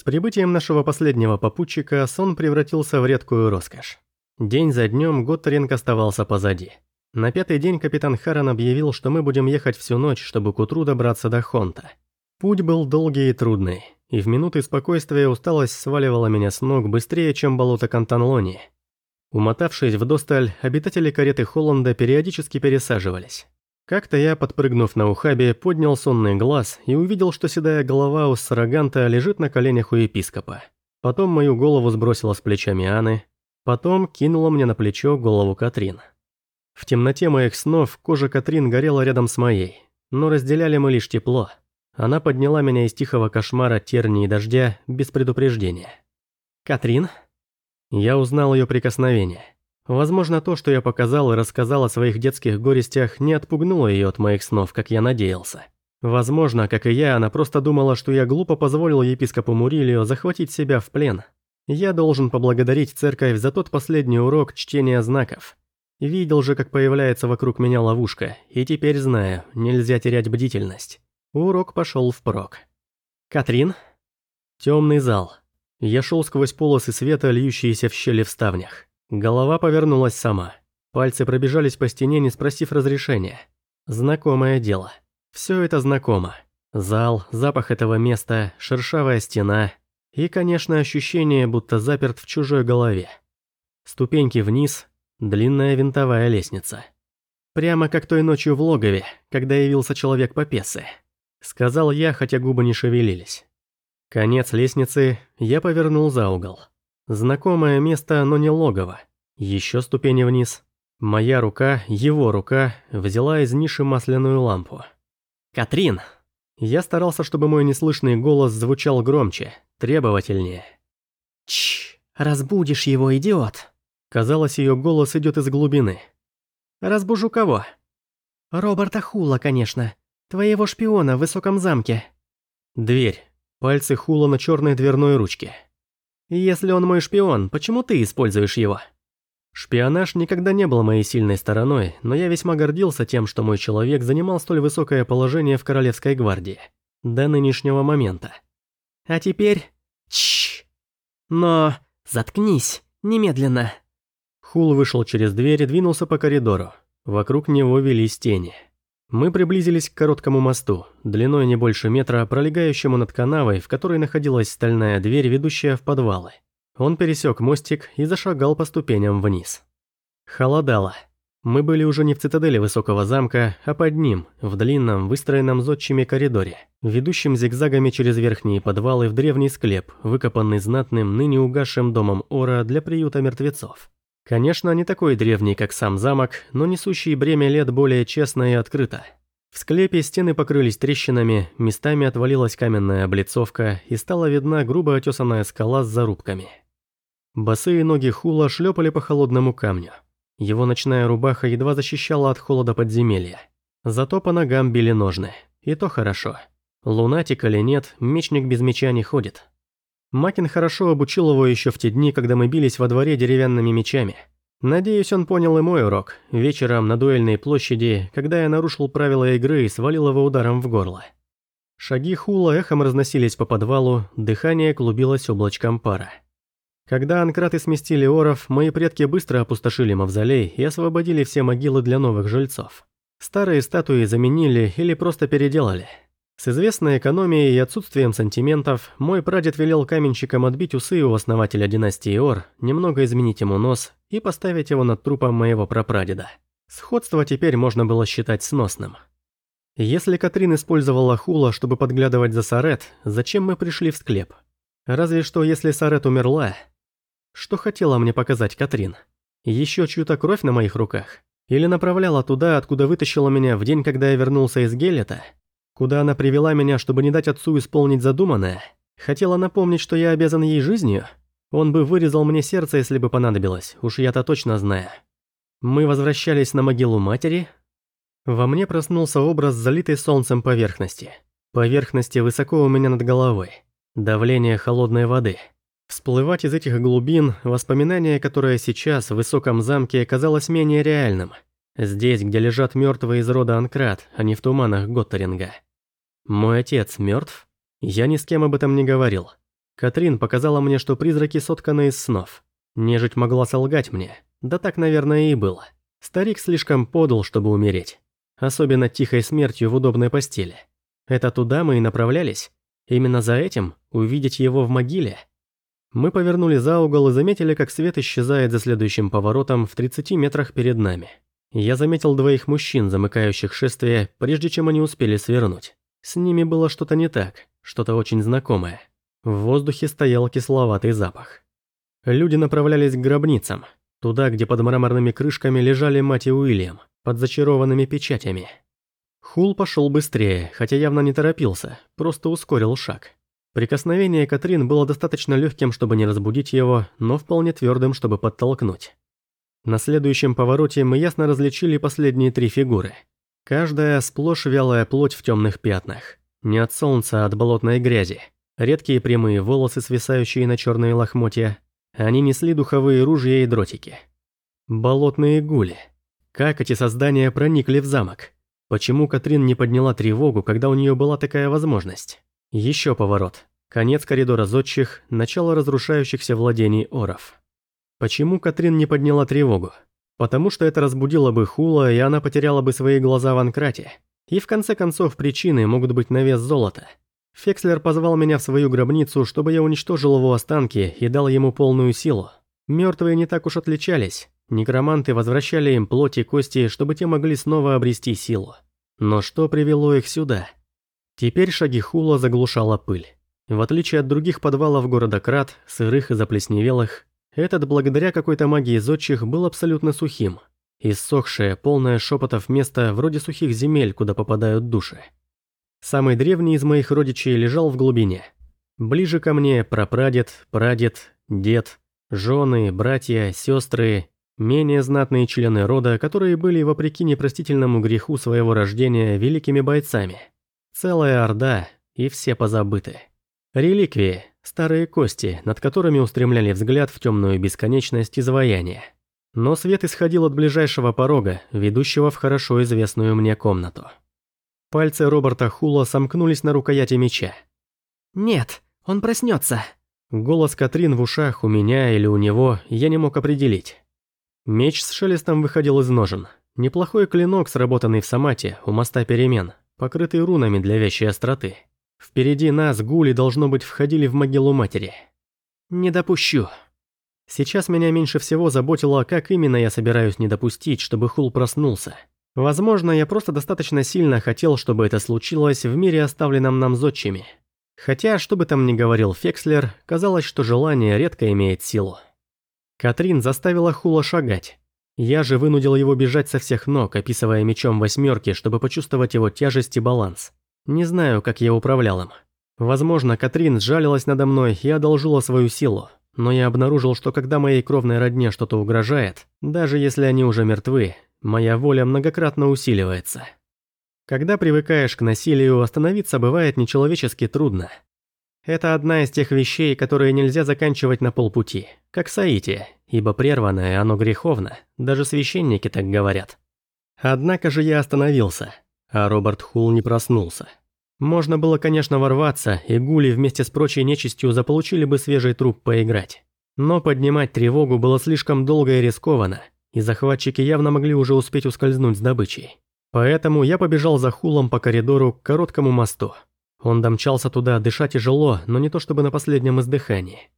С прибытием нашего последнего попутчика сон превратился в редкую роскошь. День за днем Готтеринг оставался позади. На пятый день капитан Харрен объявил, что мы будем ехать всю ночь, чтобы к утру добраться до Хонта. Путь был долгий и трудный, и в минуты спокойствия усталость сваливала меня с ног быстрее, чем болото Кантанлони. Умотавшись в досталь, обитатели кареты Холланда периодически пересаживались. Как-то я, подпрыгнув на ухабе, поднял сонный глаз и увидел, что седая голова у Сараганта лежит на коленях у епископа. Потом мою голову сбросила с плечами Анны, потом кинула мне на плечо голову Катрин. В темноте моих снов кожа Катрин горела рядом с моей, но разделяли мы лишь тепло. Она подняла меня из тихого кошмара терни и дождя без предупреждения. «Катрин?» Я узнал ее прикосновение. Возможно, то, что я показал и рассказал о своих детских горестях, не отпугнуло ее от моих снов, как я надеялся. Возможно, как и я, она просто думала, что я глупо позволил епископу Мурилио захватить себя в плен. Я должен поблагодарить церковь за тот последний урок чтения знаков. Видел же, как появляется вокруг меня ловушка, и теперь знаю, нельзя терять бдительность. Урок пошел впрок. «Катрин?» Темный зал. Я шел сквозь полосы света, льющиеся в щели в ставнях. Голова повернулась сама. Пальцы пробежались по стене, не спросив разрешения. Знакомое дело. Все это знакомо. Зал, запах этого места, шершавая стена и, конечно, ощущение, будто заперт в чужой голове. Ступеньки вниз, длинная винтовая лестница. Прямо как той ночью в логове, когда явился человек по песы. Сказал я, хотя губы не шевелились. Конец лестницы, я повернул за угол. Знакомое место, но не логово. Еще ступени вниз. Моя рука, его рука, взяла из ниши масляную лампу. «Катрин!» Я старался, чтобы мой неслышный голос звучал громче, требовательнее. «Чш! Разбудишь его, идиот!» Казалось, ее голос идет из глубины. «Разбужу кого?» «Роберта Хула, конечно. Твоего шпиона в высоком замке». Дверь. Пальцы Хула на черной дверной ручке. Если он мой шпион, почему ты используешь его? Шпионаж никогда не был моей сильной стороной, но я весьма гордился тем, что мой человек занимал столь высокое положение в Королевской гвардии. До нынешнего момента. А теперь... Чш. Но... Заткнись. Немедленно. Хул вышел через дверь и двинулся по коридору. Вокруг него велись тени. Мы приблизились к короткому мосту, длиной не больше метра, пролегающему над канавой, в которой находилась стальная дверь, ведущая в подвалы. Он пересек мостик и зашагал по ступеням вниз. Холодало. Мы были уже не в цитадели высокого замка, а под ним, в длинном, выстроенном зодчими коридоре, ведущем зигзагами через верхние подвалы в древний склеп, выкопанный знатным, ныне угасшим домом Ора для приюта мертвецов. Конечно, не такой древний, как сам замок, но несущий бремя лет более честно и открыто. В склепе стены покрылись трещинами, местами отвалилась каменная облицовка и стала видна грубо отесанная скала с зарубками. Босые ноги Хула шлепали по холодному камню. Его ночная рубаха едва защищала от холода подземелья. Зато по ногам били ножны. И то хорошо. Лунатик или нет, мечник без меча не ходит. Макин хорошо обучил его еще в те дни, когда мы бились во дворе деревянными мечами. Надеюсь, он понял и мой урок. Вечером на дуэльной площади, когда я нарушил правила игры и свалил его ударом в горло. Шаги Хула эхом разносились по подвалу, дыхание клубилось облачком пара. Когда анкраты сместили оров, мои предки быстро опустошили мавзолей и освободили все могилы для новых жильцов. Старые статуи заменили или просто переделали – с известной экономией и отсутствием сантиментов, мой прадед велел каменщикам отбить усы у основателя династии Ор, немного изменить ему нос и поставить его над трупом моего прапрадеда. Сходство теперь можно было считать сносным. Если Катрин использовала Хула, чтобы подглядывать за Сарет, зачем мы пришли в склеп? Разве что если Сарет умерла. Что хотела мне показать Катрин? Еще чью-то кровь на моих руках? Или направляла туда, откуда вытащила меня в день, когда я вернулся из Гелета? Куда она привела меня, чтобы не дать отцу исполнить задуманное? Хотела напомнить, что я обязан ей жизнью? Он бы вырезал мне сердце, если бы понадобилось, уж я-то точно знаю. Мы возвращались на могилу матери. Во мне проснулся образ залитой солнцем поверхности. Поверхности высоко у меня над головой. Давление холодной воды. Всплывать из этих глубин, воспоминание, которое сейчас в высоком замке казалось менее реальным. Здесь, где лежат мертвые из рода Анкрат, а не в туманах Готтеринга. Мой отец мертв? Я ни с кем об этом не говорил. Катрин показала мне, что призраки сотканы из снов. Нежить могла солгать мне. Да так, наверное, и было. Старик слишком подал, чтобы умереть. Особенно тихой смертью в удобной постели. Это туда мы и направлялись? Именно за этим? Увидеть его в могиле? Мы повернули за угол и заметили, как свет исчезает за следующим поворотом в 30 метрах перед нами. Я заметил двоих мужчин, замыкающих шествие, прежде чем они успели свернуть. С ними было что-то не так, что-то очень знакомое. В воздухе стоял кисловатый запах. Люди направлялись к гробницам, туда, где под мраморными крышками лежали мать и Уильям, под зачарованными печатями. Хул пошел быстрее, хотя явно не торопился, просто ускорил шаг. Прикосновение Катрин было достаточно легким, чтобы не разбудить его, но вполне твердым, чтобы подтолкнуть. На следующем повороте мы ясно различили последние три фигуры. Каждая сплошь вялая плоть в темных пятнах. Не от солнца, а от болотной грязи. Редкие прямые волосы, свисающие на черные лохмотья. Они несли духовые ружья и дротики. Болотные гули. Как эти создания проникли в замок? Почему Катрин не подняла тревогу, когда у нее была такая возможность? Еще поворот. Конец коридора зодчих, начало разрушающихся владений оров. Почему Катрин не подняла тревогу? Потому что это разбудило бы Хула, и она потеряла бы свои глаза в Анкрате. И в конце концов причины могут быть на вес золота. Фекслер позвал меня в свою гробницу, чтобы я уничтожил его останки и дал ему полную силу. Мертвые не так уж отличались. Некроманты возвращали им плоть и кости, чтобы те могли снова обрести силу. Но что привело их сюда? Теперь шаги Хула заглушала пыль. В отличие от других подвалов города Крат, сырых и заплесневелых, этот благодаря какой-то магии зодчих был абсолютно сухим. Иссохшее, полное шепотов место вроде сухих земель, куда попадают души. Самый древний из моих родичей лежал в глубине. Ближе ко мне прапрадед, прадед, дед, жены, братья, сестры, менее знатные члены рода, которые были, вопреки непростительному греху своего рождения, великими бойцами – Целая орда, и все позабыты. Реликвии, старые кости, над которыми устремляли взгляд в темную бесконечность изваяния. Но свет исходил от ближайшего порога, ведущего в хорошо известную мне комнату. Пальцы Роберта Хула сомкнулись на рукояти меча. «Нет, он проснется. Голос Катрин в ушах у меня или у него я не мог определить. Меч с шелестом выходил из ножен. Неплохой клинок, сработанный в Самате, у моста перемен, покрытый рунами для вещей остроты. Впереди нас гули, должно быть, входили в могилу матери. Не допущу. Сейчас меня меньше всего заботило, как именно я собираюсь не допустить, чтобы Хул проснулся. Возможно, я просто достаточно сильно хотел, чтобы это случилось в мире, оставленном нам зодчими. Хотя, что бы там ни говорил Фекслер, казалось, что желание редко имеет силу. Катрин заставила Хула шагать. Я же вынудил его бежать со всех ног, описывая мечом восьмерки, чтобы почувствовать его тяжесть и баланс. Не знаю, как я управлял им. Возможно, Катрин сжалилась надо мной и одолжила свою силу, но я обнаружил, что когда моей кровной родне что-то угрожает, даже если они уже мертвы, моя воля многократно усиливается. Когда привыкаешь к насилию, остановиться бывает нечеловечески трудно. Это одна из тех вещей, которые нельзя заканчивать на полпути, как Саити, ибо прерванное оно греховно, даже священники так говорят. Однако же я остановился, а Роберт Хул не проснулся. Можно было, конечно, ворваться, и гули вместе с прочей нечистью заполучили бы свежий труп поиграть. Но поднимать тревогу было слишком долго и рискованно, и захватчики явно могли уже успеть ускользнуть с добычей. Поэтому я побежал за Хулом по коридору к короткому мосту. Он домчался туда, дыша тяжело, но не то чтобы на последнем издыхании.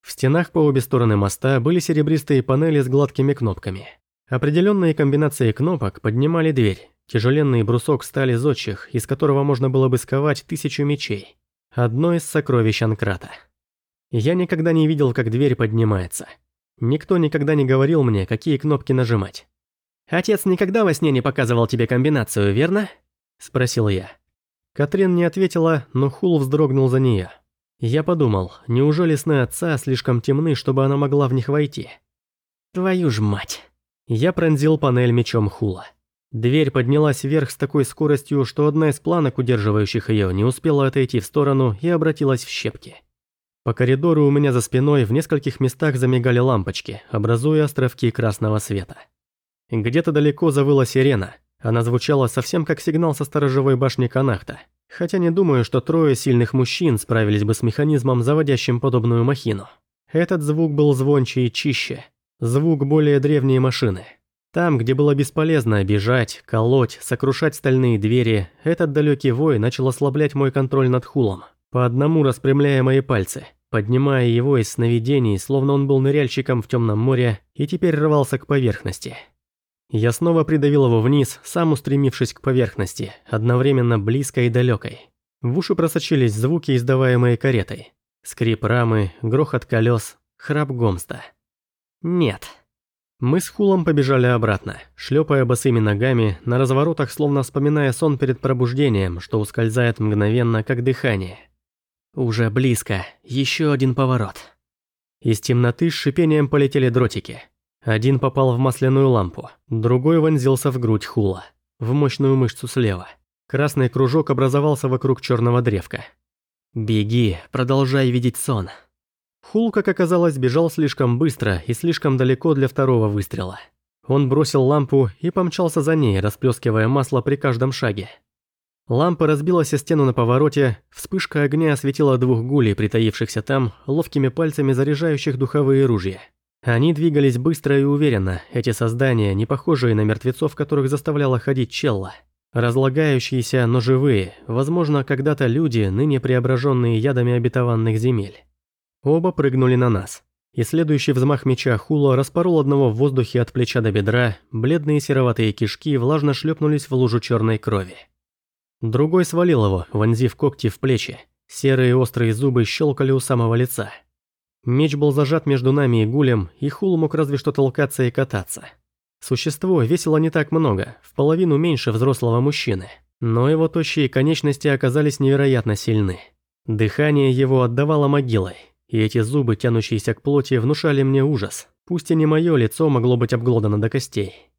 В стенах по обе стороны моста были серебристые панели с гладкими кнопками. Определенные комбинации кнопок поднимали дверь, тяжеленный брусок стали зодчих, из которого можно было бы сковать тысячу мечей. Одно из сокровищ Анкрата. Я никогда не видел, как дверь поднимается. Никто никогда не говорил мне, какие кнопки нажимать. «Отец никогда во сне не показывал тебе комбинацию, верно?» – спросил я. Катрин не ответила, но Хул вздрогнул за нее. Я подумал, неужели сны отца слишком темны, чтобы она могла в них войти? Твою ж мать. Я пронзил панель мечом Хула. Дверь поднялась вверх с такой скоростью, что одна из планок, удерживающих ее, не успела отойти в сторону и обратилась в щепки. По коридору у меня за спиной в нескольких местах замигали лампочки, образуя островки красного света. Где-то далеко завыла сирена, она звучала совсем как сигнал со сторожевой башни Канахта. Хотя не думаю, что трое сильных мужчин справились бы с механизмом, заводящим подобную махину. Этот звук был звонче и чище. Звук более древней машины. Там, где было бесполезно бежать, колоть, сокрушать стальные двери, этот далекий вой начал ослаблять мой контроль над хулом, по одному распрямляя мои пальцы, поднимая его из сновидений, словно он был ныряльщиком в темном море и теперь рвался к поверхности. Я снова придавил его вниз, сам устремившись к поверхности, одновременно близкой и далекой. В уши просочились звуки, издаваемые каретой. Скрип рамы, грохот колес, храп Гомста. Нет. Мы с Хулом побежали обратно, шлепая босыми ногами, на разворотах словно вспоминая сон перед пробуждением, что ускользает мгновенно, как дыхание. Уже близко, еще один поворот. Из темноты с шипением полетели дротики. Один попал в масляную лампу, другой вонзился в грудь Хула, в мощную мышцу слева. Красный кружок образовался вокруг черного древка. «Беги, продолжай видеть сон», Хул, как оказалось, бежал слишком быстро и слишком далеко для второго выстрела. Он бросил лампу и помчался за ней, расплескивая масло при каждом шаге. Лампа разбилась о стену на повороте, вспышка огня осветила двух гулей, притаившихся там, ловкими пальцами заряжающих духовые ружья. Они двигались быстро и уверенно, эти создания, не похожие на мертвецов, которых заставляла ходить Челла. Разлагающиеся, но живые, возможно, когда-то люди, ныне преображенные ядами обетованных земель. Оба прыгнули на нас. И следующий взмах меча Хула распорол одного в воздухе от плеча до бедра, бледные сероватые кишки влажно шлепнулись в лужу черной крови. Другой свалил его, вонзив когти в плечи. Серые острые зубы щелкали у самого лица. Меч был зажат между нами и гулем, и Хул мог разве что толкаться и кататься. Существо весило не так много, в половину меньше взрослого мужчины, но его тощие конечности оказались невероятно сильны. Дыхание его отдавало могилой, и эти зубы, тянущиеся к плоти, внушали мне ужас. Пусть и не мое лицо могло быть обглодано до костей.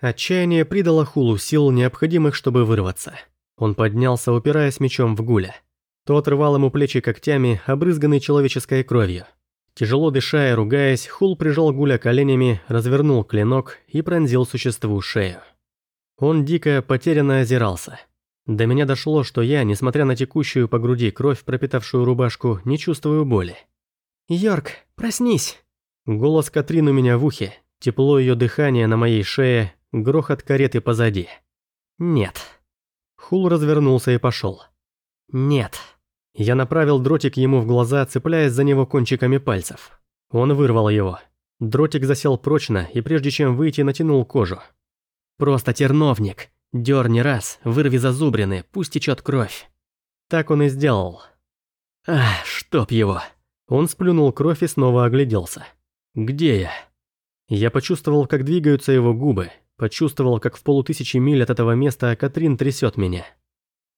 Отчаяние придало Хулу сил, необходимых, чтобы вырваться. Он поднялся, упираясь мечом в гуля. Тот рвал ему плечи когтями, обрызганный человеческой кровью. Тяжело дыша и ругаясь, Хул прижал гуля коленями, развернул клинок и пронзил существу шею. Он дико, потерянно озирался. До меня дошло, что я, несмотря на текущую по груди кровь, пропитавшую рубашку, не чувствую боли. «Йорк, проснись!» Голос Катрин у меня в ухе, тепло ее дыхания на моей шее, грохот кареты позади. «Нет». Хул развернулся и пошел. «Нет». Я направил дротик ему в глаза, цепляясь за него кончиками пальцев. Он вырвал его. Дротик засел прочно и прежде чем выйти, натянул кожу. «Просто терновник. Дерни раз, вырви зазубрины, пусть течет кровь. Так он и сделал. Ах, чтоб его. Он сплюнул кровь и снова огляделся. Где я? Я почувствовал, как двигаются его губы, почувствовал, как в полутысячи миль от этого места Катрин трясет меня.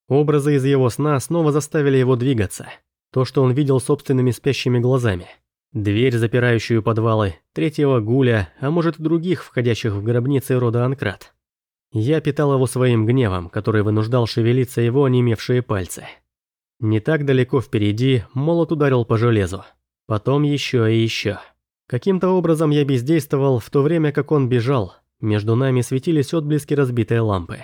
Образы из его сна снова заставили его двигаться. То, что он видел собственными спящими глазами. Дверь, запирающую подвалы, третьего гуля, а может других, входящих в гробницы рода Анкрат. Я питал его своим гневом, который вынуждал шевелиться его онемевшие пальцы. Не так далеко впереди молот ударил по железу. Потом еще и еще. Каким-то образом я бездействовал, в то время как он бежал. Между нами светились отблески разбитой лампы.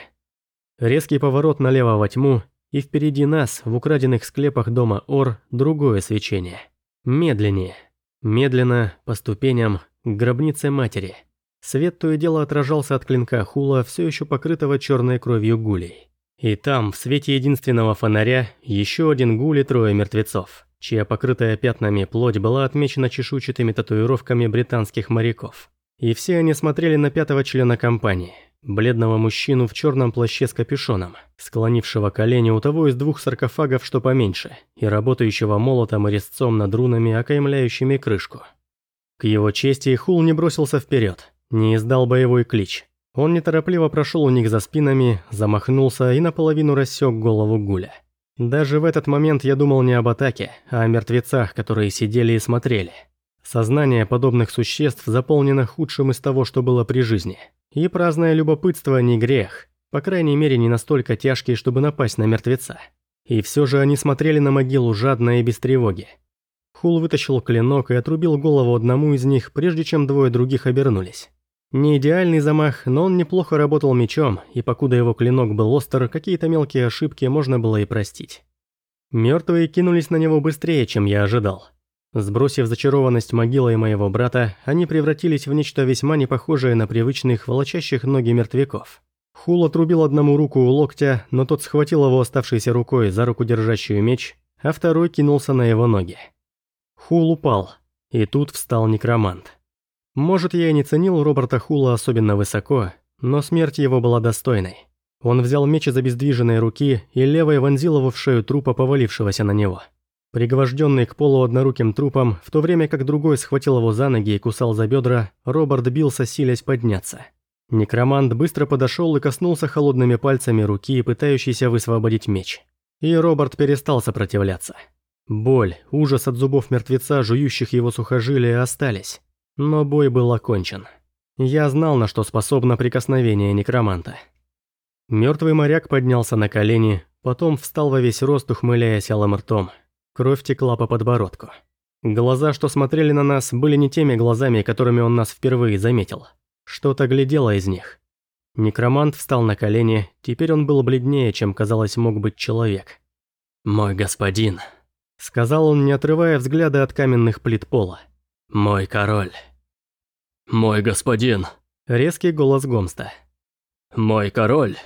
Резкий поворот налево во тьму, и впереди нас, в украденных склепах дома Ор, другое свечение. Медленнее. Медленно, по ступеням, к гробнице матери – Свет то и дело отражался от клинка хула, все еще покрытого черной кровью гулей. И там, в свете единственного фонаря, еще один гуль и трое мертвецов, чья покрытая пятнами плоть была отмечена чешуйчатыми татуировками британских моряков. И все они смотрели на пятого члена компании, бледного мужчину в черном плаще с капюшоном, склонившего колени у того из двух саркофагов, что поменьше, и работающего молотом и резцом над рунами, окаймляющими крышку. К его чести Хул не бросился вперед, не издал боевой клич. Он неторопливо прошел у них за спинами, замахнулся и наполовину рассек голову Гуля. Даже в этот момент я думал не об атаке, а о мертвецах, которые сидели и смотрели. Сознание подобных существ заполнено худшим из того, что было при жизни. И праздное любопытство не грех, по крайней мере не настолько тяжкий, чтобы напасть на мертвеца. И все же они смотрели на могилу жадно и без тревоги. Хул вытащил клинок и отрубил голову одному из них, прежде чем двое других обернулись. Не идеальный замах, но он неплохо работал мечом, и покуда его клинок был остр, какие-то мелкие ошибки можно было и простить. Мертвые кинулись на него быстрее, чем я ожидал. Сбросив зачарованность могилой моего брата, они превратились в нечто весьма непохожее на привычных, волочащих ноги мертвяков. Хул отрубил одному руку у локтя, но тот схватил его оставшейся рукой за руку, держащую меч, а второй кинулся на его ноги. Хул упал, и тут встал некромант. Может, я и не ценил Роберта Хула особенно высоко, но смерть его была достойной. Он взял меч из обездвиженной руки и левой вонзил его в шею трупа, повалившегося на него. Пригвожденный к полу одноруким трупом, в то время как другой схватил его за ноги и кусал за бедра, Роберт бился, силясь подняться. Некромант быстро подошел и коснулся холодными пальцами руки, пытающейся высвободить меч. И Роберт перестал сопротивляться. Боль, ужас от зубов мертвеца, жующих его сухожилия, остались. Но бой был окончен. Я знал, на что способно прикосновение некроманта. Мертвый моряк поднялся на колени, потом встал во весь рост, ухмыляясь алым ртом. Кровь текла по подбородку. Глаза, что смотрели на нас, были не теми глазами, которыми он нас впервые заметил. Что-то глядело из них. Некромант встал на колени, теперь он был бледнее, чем, казалось, мог быть человек. «Мой господин», — сказал он, не отрывая взгляда от каменных плит пола. «Мой король». «Мой господин», — резкий голос Гомста. «Мой король».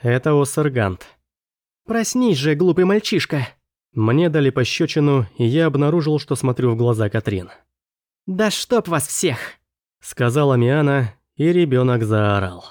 Это Оссергант. «Проснись же, глупый мальчишка», мне дали пощечину, и я обнаружил, что смотрю в глаза Катрин. «Да чтоб вас всех!» Сказала Миана, и ребенок заорал.